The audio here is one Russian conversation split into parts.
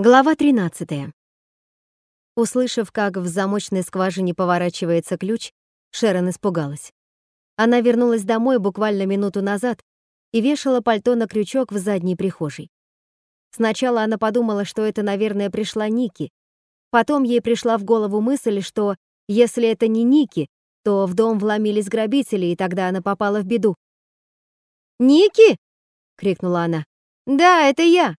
Глава 13. Услышав, как в замочной скважине поворачивается ключ, Шерон испугалась. Она вернулась домой буквально минуту назад и вешала пальто на крючок в задней прихожей. Сначала она подумала, что это, наверное, пришла Ники. Потом ей пришла в голову мысль, что если это не Ники, то в дом вломились грабители, и тогда она попала в беду. «Ники!» — крикнула она. «Да, это я!»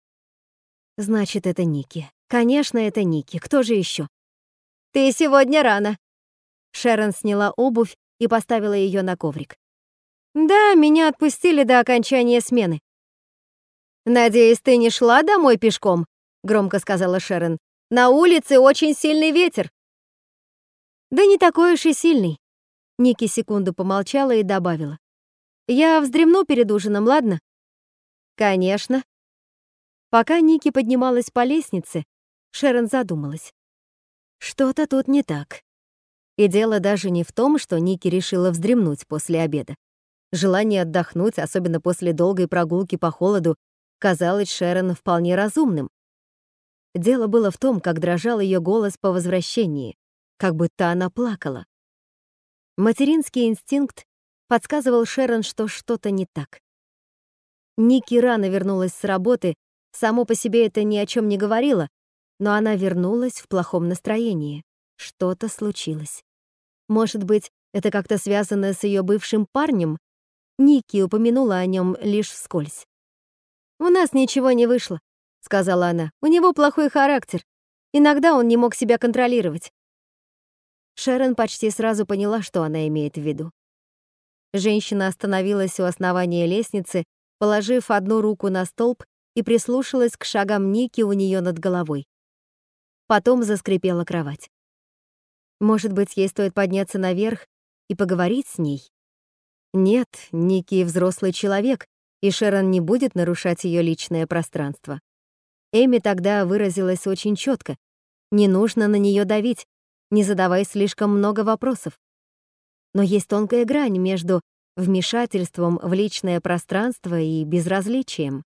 Значит, это Ники. Конечно, это Ники. Кто же еще? Ты сегодня рано. Шерон сняла обувь и поставила ее на коврик. Да, меня отпустили до окончания смены. Надеюсь, ты не шла домой пешком, громко сказала Шерон. На улице очень сильный ветер. Да не такой уж и сильный. Ники секунду помолчала и добавила. Я вздремну перед ужином, ладно? Конечно, Пока Ники поднималась по лестнице, Шерон задумалась. Что-то тут не так. И дело даже не в том, что Ники решила вздремнуть после обеда. Желание отдохнуть, особенно после долгой прогулки по холоду, казалось Шерон вполне разумным. Дело было в том, как дрожал ее голос по возвращении, как будто она плакала. Материнский инстинкт подсказывал Шерон, что что-то не так. Ники рано вернулась с работы Само по себе это ни о чем не говорило, но она вернулась в плохом настроении. Что-то случилось. Может быть, это как-то связано с ее бывшим парнем? Ники упомянула о нем лишь вскользь. «У нас ничего не вышло», — сказала она. «У него плохой характер. Иногда он не мог себя контролировать». Шерон почти сразу поняла, что она имеет в виду. Женщина остановилась у основания лестницы, положив одну руку на столб и прислушалась к шагам Ники у нее над головой. Потом заскрипела кровать. Может быть, ей стоит подняться наверх и поговорить с ней? Нет, Ники взрослый человек, и Шерон не будет нарушать ее личное пространство. Эми тогда выразилась очень четко. Не нужно на нее давить, не задавай слишком много вопросов. Но есть тонкая грань между вмешательством в личное пространство и безразличием.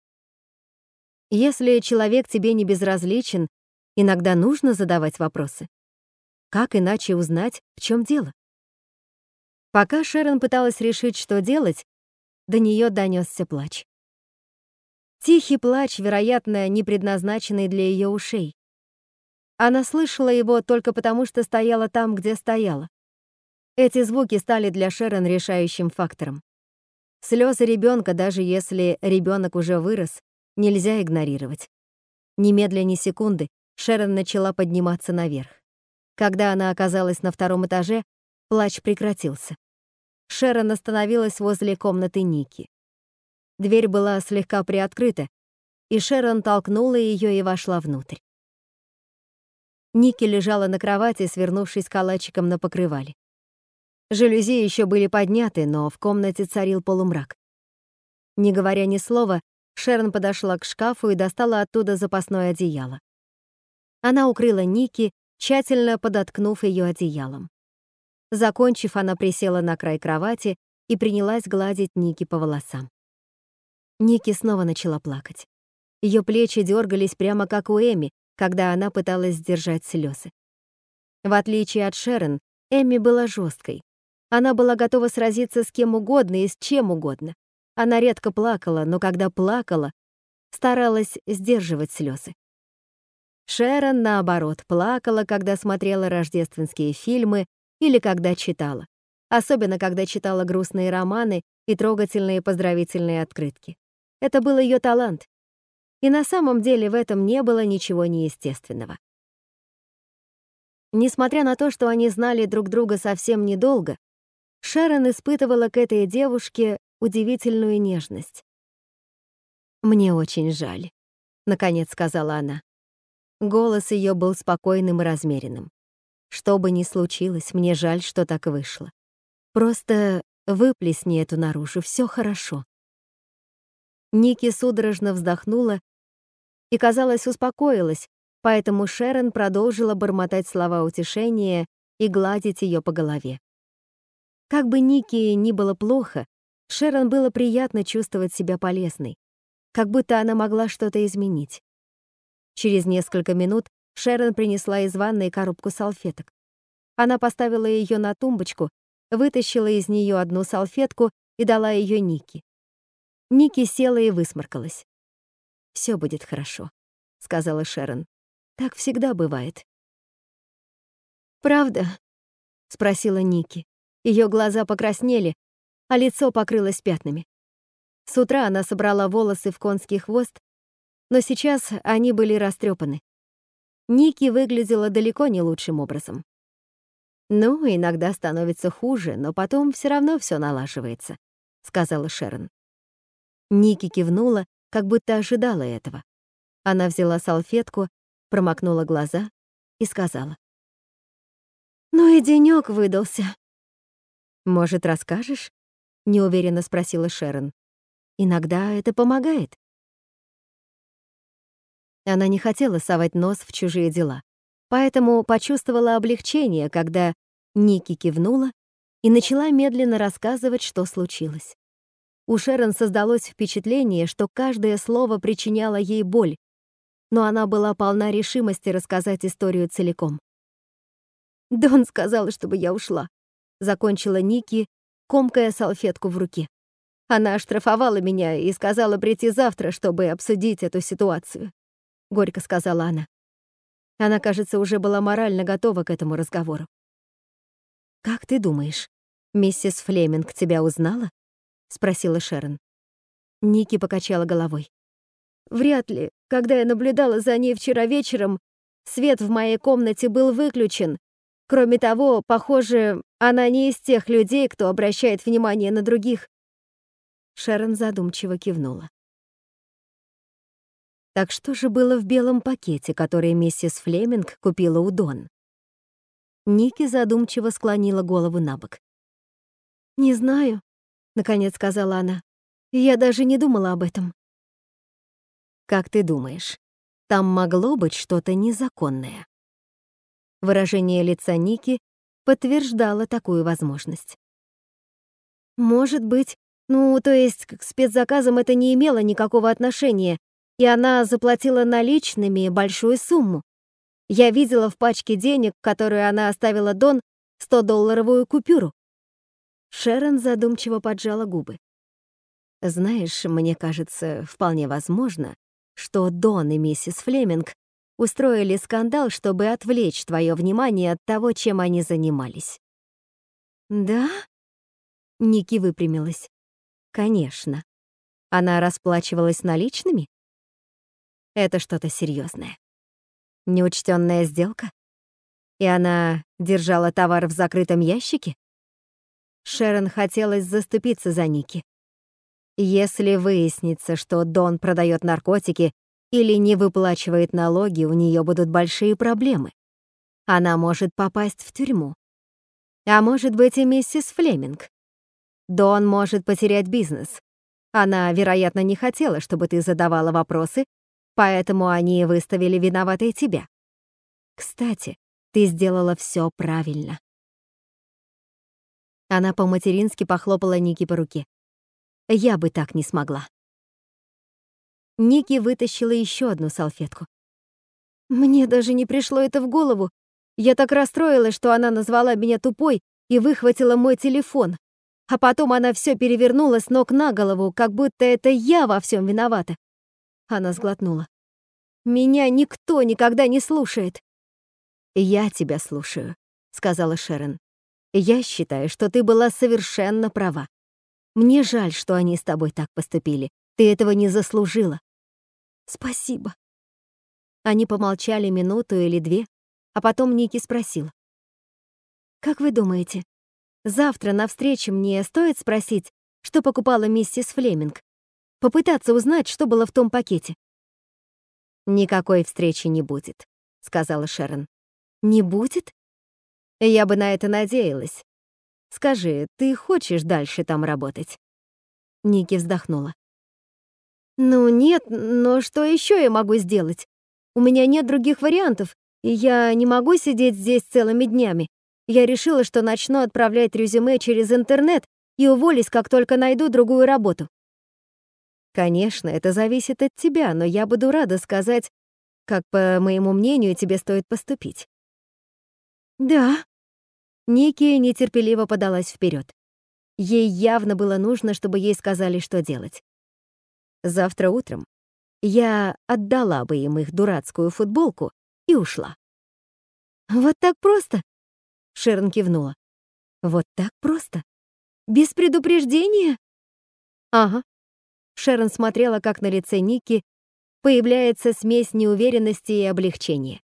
Если человек тебе не безразличен, иногда нужно задавать вопросы. Как иначе узнать, в чем дело? Пока Шерон пыталась решить, что делать, до нее донесся плач. Тихий плач, вероятно, не предназначенный для ее ушей. Она слышала его только потому, что стояла там, где стояла. Эти звуки стали для Шерон решающим фактором. Слезы ребенка, даже если ребенок уже вырос, нельзя игнорировать. Немедля ни секунды Шерон начала подниматься наверх. Когда она оказалась на втором этаже, плач прекратился. Шерон остановилась возле комнаты Ники. Дверь была слегка приоткрыта, и Шерон толкнула ее и вошла внутрь. Ники лежала на кровати, свернувшись калачиком на покрывале. Жалюзи еще были подняты, но в комнате царил полумрак. Не говоря ни слова, Шерон подошла к шкафу и достала оттуда запасное одеяло. Она укрыла Ники, тщательно подоткнув ее одеялом. Закончив, она присела на край кровати и принялась гладить Ники по волосам. Ники снова начала плакать. Ее плечи дергались прямо как у Эми, когда она пыталась сдержать слезы. В отличие от Шерон, Эми была жесткой. Она была готова сразиться с кем угодно и с чем угодно. Она редко плакала, но когда плакала, старалась сдерживать слезы. Шерон, наоборот, плакала, когда смотрела рождественские фильмы или когда читала. Особенно, когда читала грустные романы и трогательные поздравительные открытки. Это был ее талант. И на самом деле в этом не было ничего неестественного. Несмотря на то, что они знали друг друга совсем недолго, Шерон испытывала к этой девушке удивительную нежность. «Мне очень жаль», — наконец сказала она. Голос ее был спокойным и размеренным. «Что бы ни случилось, мне жаль, что так вышло. Просто выплесни эту наружу, все хорошо». Ники судорожно вздохнула и, казалось, успокоилась, поэтому Шерон продолжила бормотать слова утешения и гладить ее по голове. Как бы Ники ни было плохо, Шерон было приятно чувствовать себя полезной, как будто она могла что-то изменить. Через несколько минут Шерон принесла из ванной коробку салфеток. Она поставила ее на тумбочку, вытащила из нее одну салфетку и дала ее Нике. Ники села и высморкалась. Все будет хорошо», — сказала Шерон. «Так всегда бывает». «Правда?» — спросила Ники. Ее глаза покраснели, а лицо покрылось пятнами. С утра она собрала волосы в конский хвост, но сейчас они были растрепаны. Ники выглядела далеко не лучшим образом. «Ну, иногда становится хуже, но потом все равно все налаживается», — сказала Шерон. Ники кивнула, как будто ожидала этого. Она взяла салфетку, промокнула глаза и сказала. «Ну и денёк выдался». «Может, расскажешь?» — неуверенно спросила Шерон. «Иногда это помогает». Она не хотела совать нос в чужие дела, поэтому почувствовала облегчение, когда Ники кивнула и начала медленно рассказывать, что случилось. У Шерон создалось впечатление, что каждое слово причиняло ей боль, но она была полна решимости рассказать историю целиком. «Дон сказала, чтобы я ушла», — закончила Ники, комкая салфетку в руке. Она оштрафовала меня и сказала прийти завтра, чтобы обсудить эту ситуацию горько сказала она. Она, кажется, уже была морально готова к этому разговору. Как ты думаешь, миссис Флеминг тебя узнала? спросила Шерон. Ники покачала головой. Вряд ли. Когда я наблюдала за ней вчера вечером, свет в моей комнате был выключен. Кроме того, похоже, она не из тех людей, кто обращает внимание на других. Шерон задумчиво кивнула. Так что же было в белом пакете, который миссис Флеминг купила у Дон? Ники задумчиво склонила голову на бок. «Не знаю», — наконец сказала она. «Я даже не думала об этом». «Как ты думаешь, там могло быть что-то незаконное?» Выражение лица Ники подтверждало такую возможность. «Может быть, ну, то есть к спецзаказам это не имело никакого отношения, и она заплатила наличными большую сумму. Я видела в пачке денег, которую она оставила Дон, 100-долларовую купюру. Шерон задумчиво поджала губы. Знаешь, мне кажется, вполне возможно, что Дон и миссис Флеминг устроили скандал, чтобы отвлечь твое внимание от того, чем они занимались. Да? Ники выпрямилась. Конечно. Она расплачивалась наличными? Это что-то серьезное. Неучтенная сделка? И она держала товар в закрытом ящике? Шерон хотелось заступиться за Ники. Если выяснится, что Дон продает наркотики или не выплачивает налоги, у нее будут большие проблемы. Она может попасть в тюрьму. А может быть и миссис Флеминг. Дон может потерять бизнес. Она, вероятно, не хотела, чтобы ты задавала вопросы Поэтому они выставили виноватой тебя. Кстати, ты сделала все правильно. Она по-матерински похлопала Ники по руке. Я бы так не смогла. Ники вытащила еще одну салфетку. Мне даже не пришло это в голову. Я так расстроилась, что она назвала меня тупой и выхватила мой телефон. А потом она все перевернула с ног на голову, как будто это я во всем виновата. Она сглотнула. «Меня никто никогда не слушает». «Я тебя слушаю», — сказала Шерон. «Я считаю, что ты была совершенно права. Мне жаль, что они с тобой так поступили. Ты этого не заслужила». «Спасибо». Они помолчали минуту или две, а потом Ники спросила. «Как вы думаете, завтра на встрече мне стоит спросить, что покупала миссис Флеминг? Попытаться узнать, что было в том пакете?» «Никакой встречи не будет», — сказала Шерон. «Не будет?» «Я бы на это надеялась. Скажи, ты хочешь дальше там работать?» Ники вздохнула. «Ну нет, но что еще я могу сделать? У меня нет других вариантов, и я не могу сидеть здесь целыми днями. Я решила, что начну отправлять резюме через интернет и уволюсь, как только найду другую работу. Конечно, это зависит от тебя, но я буду рада сказать, как, по моему мнению, тебе стоит поступить. Да. Ники нетерпеливо подалась вперед. Ей явно было нужно, чтобы ей сказали, что делать. Завтра утром я отдала бы им их дурацкую футболку и ушла. «Вот так просто?» — Шерон кивнула. «Вот так просто? Без предупреждения?» «Ага». Шерон смотрела, как на лице Ники появляется смесь неуверенности и облегчения.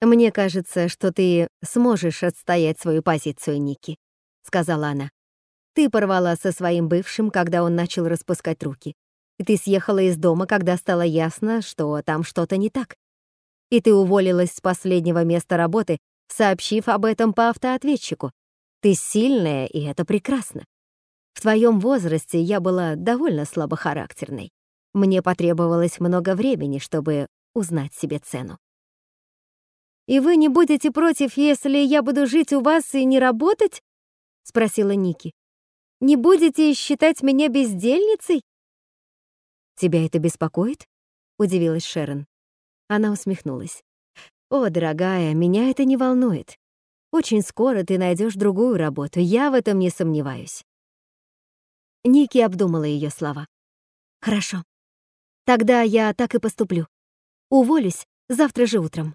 «Мне кажется, что ты сможешь отстоять свою позицию, Ники», — сказала она. «Ты порвала со своим бывшим, когда он начал распускать руки. И ты съехала из дома, когда стало ясно, что там что-то не так. И ты уволилась с последнего места работы, сообщив об этом по автоответчику. Ты сильная, и это прекрасно. В твоем возрасте я была довольно слабохарактерной. Мне потребовалось много времени, чтобы узнать себе цену. «И вы не будете против, если я буду жить у вас и не работать?» — спросила Ники. «Не будете считать меня бездельницей?» «Тебя это беспокоит?» — удивилась Шерон. Она усмехнулась. «О, дорогая, меня это не волнует. Очень скоро ты найдешь другую работу, я в этом не сомневаюсь». Ники обдумала ее слова. «Хорошо. Тогда я так и поступлю. Уволюсь завтра же утром».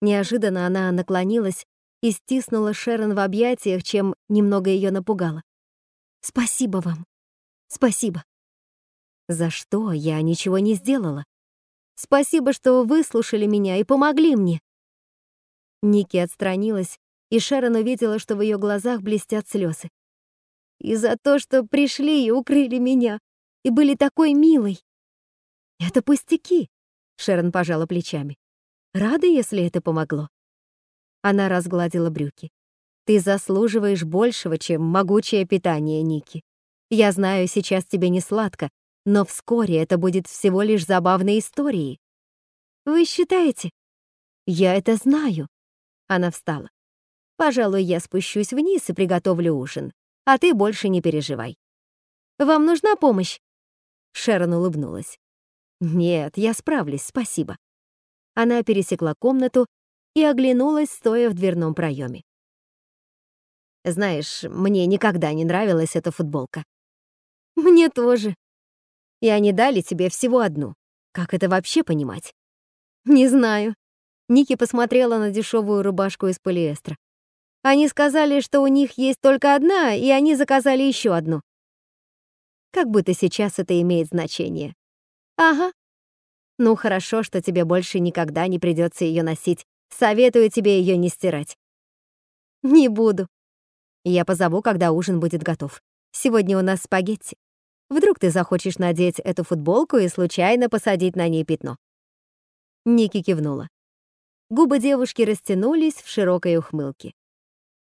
Неожиданно она наклонилась и стиснула Шерон в объятиях, чем немного ее напугала. «Спасибо вам. Спасибо». «За что? Я ничего не сделала. Спасибо, что выслушали меня и помогли мне». Ники отстранилась, и Шерон увидела, что в ее глазах блестят слезы. «И за то, что пришли и укрыли меня, и были такой милой». «Это пустяки», — Шерон пожала плечами. Рада, если это помогло. Она разгладила брюки. Ты заслуживаешь большего, чем могучее питание, Ники. Я знаю, сейчас тебе не сладко, но вскоре это будет всего лишь забавной историей. Вы считаете? Я это знаю. Она встала. Пожалуй, я спущусь вниз и приготовлю ужин, а ты больше не переживай. Вам нужна помощь? Шерон улыбнулась. Нет, я справлюсь, спасибо. Она пересекла комнату и оглянулась, стоя в дверном проеме. «Знаешь, мне никогда не нравилась эта футболка». «Мне тоже». «И они дали тебе всего одну. Как это вообще понимать?» «Не знаю». Ники посмотрела на дешевую рубашку из полиэстера. Они сказали, что у них есть только одна, и они заказали еще одну. Как будто сейчас это имеет значение. Ага, ну, хорошо, что тебе больше никогда не придется ее носить. Советую тебе ее не стирать. Не буду. Я позову, когда ужин будет готов. Сегодня у нас спагетти. Вдруг ты захочешь надеть эту футболку и случайно посадить на ней пятно. Ники кивнула. Губы девушки растянулись в широкой ухмылке.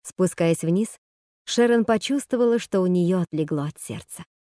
Спускаясь вниз, Шерон почувствовала, что у нее отлегло от сердца.